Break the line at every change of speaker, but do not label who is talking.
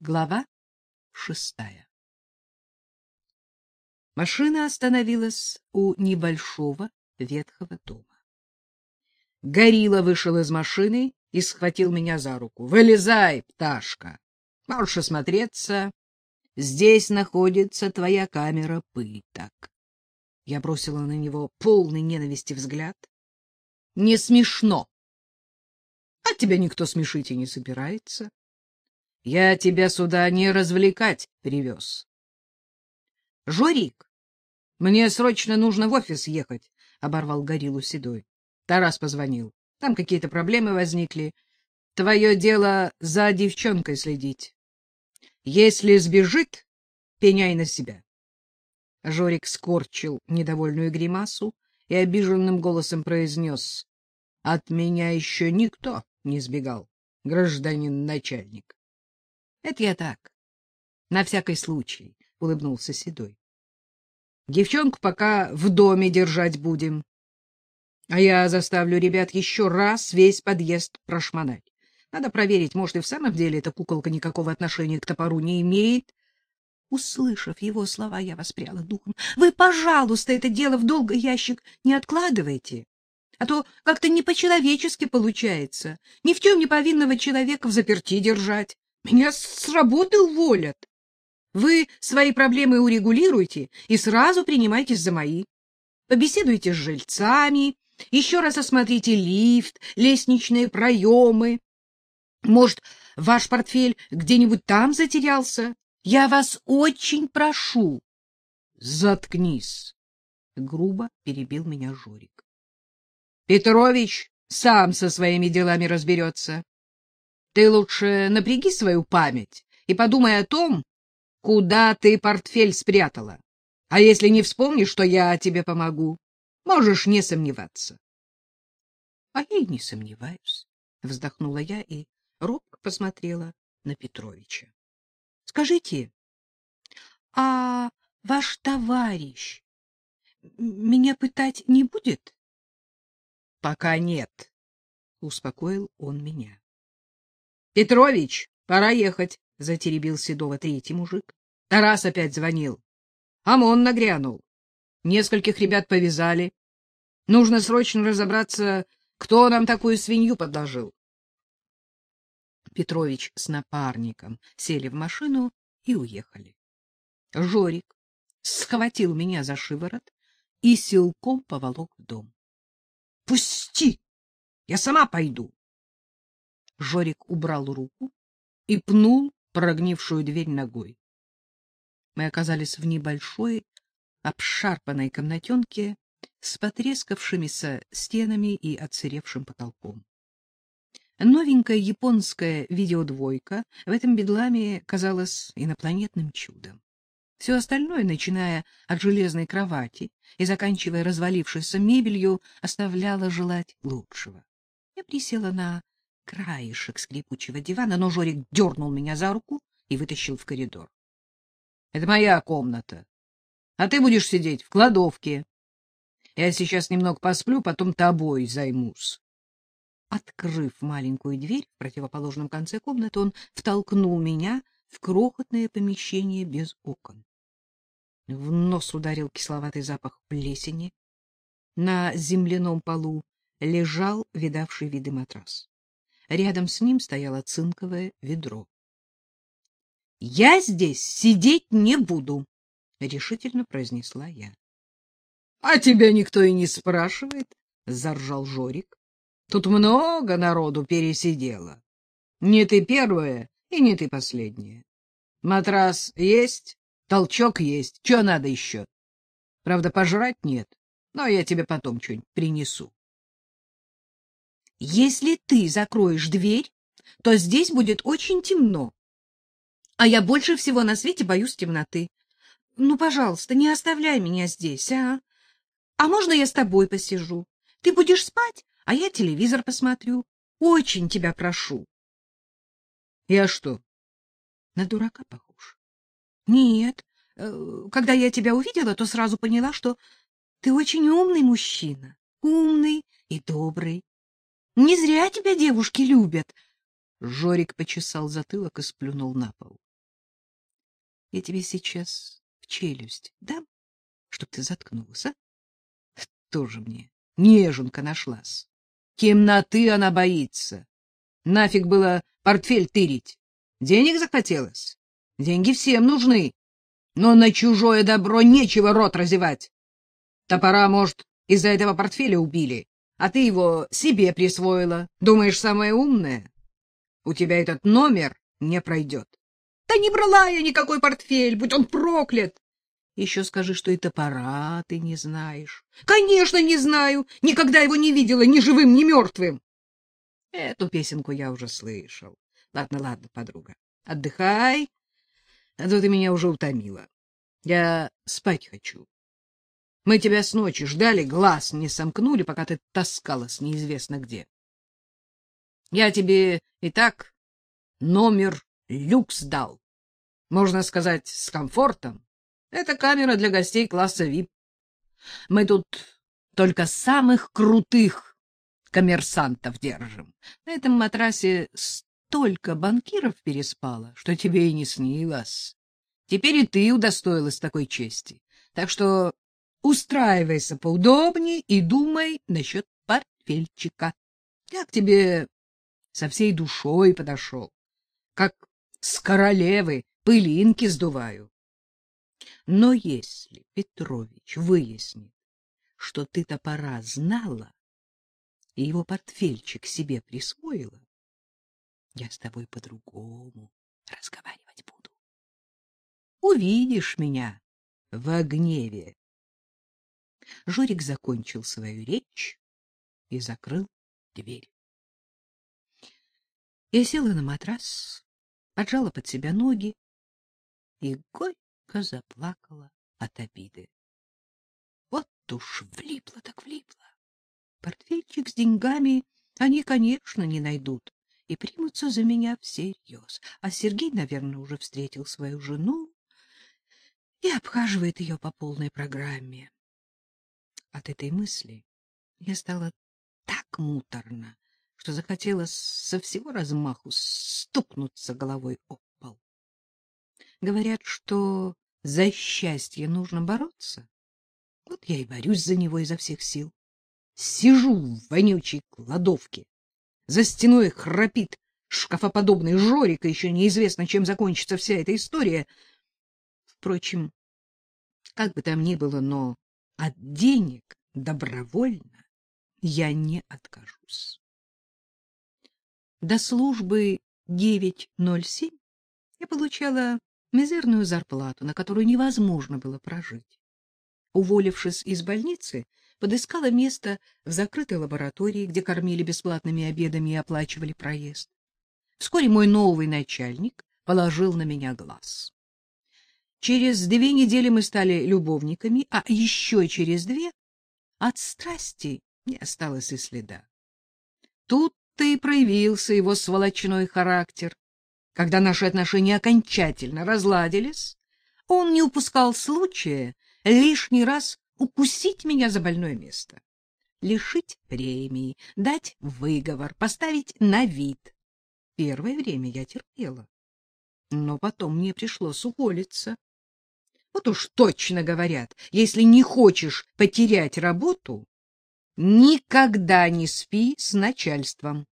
Глава шестая Машина остановилась у небольшого ветхого дома. Горилла вышел из машины и схватил меня за руку. — Вылезай, пташка! Можешь осмотреться. Здесь находится твоя камера пыток. Я бросила на него полный ненависти взгляд. — Не смешно. А тебя никто смешить и не собирается. Я тебя сюда не развлекать привез. — Жорик, мне срочно нужно в офис ехать, — оборвал гориллу седой. Тарас позвонил. Там какие-то проблемы возникли. Твое дело за девчонкой следить. Если сбежит, пеняй на себя. Жорик скорчил недовольную гримасу и обиженным голосом произнес. — От меня еще никто не сбегал, гражданин начальник. Это я так, на всякий случай, — улыбнулся Седой. Девчонку пока в доме держать будем. А я заставлю ребят еще раз весь подъезд прошмонать. Надо проверить, может, и в самом деле эта куколка никакого отношения к топору не имеет. Услышав его слова, я воспряла духом. — Вы, пожалуйста, это дело в долгий ящик не откладывайте, а то как-то не по-человечески получается. Ни в чем не повинного человека в заперти держать. Меня с работы уволят. Вы свои проблемы урегулируйте и сразу принимайтесь за мои. Побеседуйте с жильцами, еще раз осмотрите лифт, лестничные проемы. Может, ваш портфель где-нибудь там затерялся? Я вас очень прошу. Заткнись, грубо перебил меня Жорик. Петрович сам со своими делами разберется. Ты лучше напряги свою память и подумай о том, куда ты портфель спрятала. А если не вспомнишь, что я тебе помогу, можешь не сомневаться. — А я и не сомневаюсь, — вздохнула я и робко посмотрела на Петровича. — Скажите, а ваш товарищ меня пытать не будет? — Пока нет, — успокоил он меня. Петрович, пора ехать, — затеребил Седова третий мужик. Тарас опять звонил. ОМОН нагрянул. Нескольких ребят повязали. Нужно срочно разобраться, кто нам такую свинью подложил. Петрович с напарником сели в машину и уехали. Жорик схватил меня за шиворот и силком поволок в дом. — Пусти! Я сама пойду! Жорик убрал руку и пнул прогнившую дверь ногой. Мы оказались в небольшой, обшарпанной комнатенке с потрескавшимися стенами и отсыревшим потолком. Новенькая японская видеодвойка в этом бедламе казалась инопланетным чудом. Все остальное, начиная от железной кровати и заканчивая развалившейся мебелью, оставляло желать лучшего. Я присела на краешек скрипучего дивана, но Жорик дернул меня за руку и вытащил в коридор. — Это моя комната. А ты будешь сидеть в кладовке. Я сейчас немного посплю, потом тобой займусь. Открыв маленькую дверь в противоположном конце комнаты, он втолкнул меня в крохотное помещение без окон. В нос ударил кисловатый запах плесени. На земляном полу лежал видавший виды матрас. Рядом с ним стояло цинковое ведро. — Я здесь сидеть не буду, — решительно произнесла я. — А тебя никто и не спрашивает, — заржал Жорик. — Тут много народу пересидело. Не ты первая и не ты последняя. Матрас есть, толчок есть, что надо еще? Правда, пожрать нет, но я тебе потом что-нибудь принесу. Если ты закроешь дверь, то здесь будет очень темно. А я больше всего на свете боюсь темноты. Ну, пожалуйста, не оставляй меня здесь, а? А можно я с тобой посижу? Ты будешь спать, а я телевизор посмотрю. Очень тебя прошу. Я что, на дурака похож? Нет. Э, когда я тебя увидела, то сразу поняла, что ты очень умный мужчина. Умный и добрый. Не зря тебя девушки любят. Жорик почесал затылок и сплюнул на пол. Я тебе сейчас в челюсть дам, чтоб ты заткнулся. Тоже мне неженка нашлась. Темноты она боится. Нафиг было портфель тырить. Денег захотелось? Деньги всем нужны. Но на чужое добро нечего рот разевать. Топора, может, из-за этого портфеля убили, а ты его себе присвоила. Думаешь, самое умное? У тебя этот номер не пройдет. Да не брала я никакой портфель, будь он проклят. Еще скажи, что и топора ты не знаешь. Конечно, не знаю. Никогда его не видела ни живым, ни мертвым. Эту песенку я уже слышал. Ладно, ладно, подруга, отдыхай, а то ты меня уже утомила. Я спать хочу. Мы тебя с ночи ждали, глаз не сомкнули, пока ты таскалась неизвестно где. Я тебе и так номер люкс дал. Можно сказать, с комфортом. Это камера для гостей класса VIP. Мы тут только самых крутых коммерсантов держим. На этом матрасе столько банкиров переспало, что тебе и не снилось. Теперь и ты удостоилась такой чести. Так что устраивайся поудобнее и думай насчет портфельчика. Я к тебе со всей душой подошел, как с королевы пылинки сдуваю. Но если Петрович выяснит, что ты топора знала и его портфельчик себе присвоила, я с тобой по-другому разговаривать буду. Увидишь меня в гневе. Жорик закончил свою речь и закрыл дверь. Я села на матрас, поджала под себя ноги и горько заплакала от обиды. Вот уж влипла так влипла. Портфельчик с деньгами они, конечно, не найдут и примутся за меня всерьез. А Сергей, наверное, уже встретил свою жену и обхаживает ее по полной программе. От этой мысли я стала так муторно, что захотелось со всего размаху стукнуться головой об пол. Говорят, что за счастье нужно бороться. Вот я и борюсь за него изо всех сил. Сижу в вонючей кладовке. За стеной храпит шкафоподобный Жорик, и еще неизвестно, чем закончится вся эта история. Впрочем, как бы там ни было, но от денег добровольно я не откажусь. До службы 9.07 я получала мизерную зарплату, на которую невозможно было прожить. Уволившись из больницы, подыскала место в закрытой лаборатории, где кормили бесплатными обедами и оплачивали проезд. Вскоре мой новый начальник положил на меня глаз. Через две недели мы стали любовниками, а еще через две от страсти не осталось и следа. Тут-то и проявился его сволочной характер. Когда наши отношения окончательно разладились, он не упускал случая лишний раз укусить меня за больное место, лишить премии, дать выговор, поставить на вид. Первое время я терпела, но потом мне пришлось уволиться. Вот уж точно говорят, если не хочешь потерять работу, никогда не спи с начальством.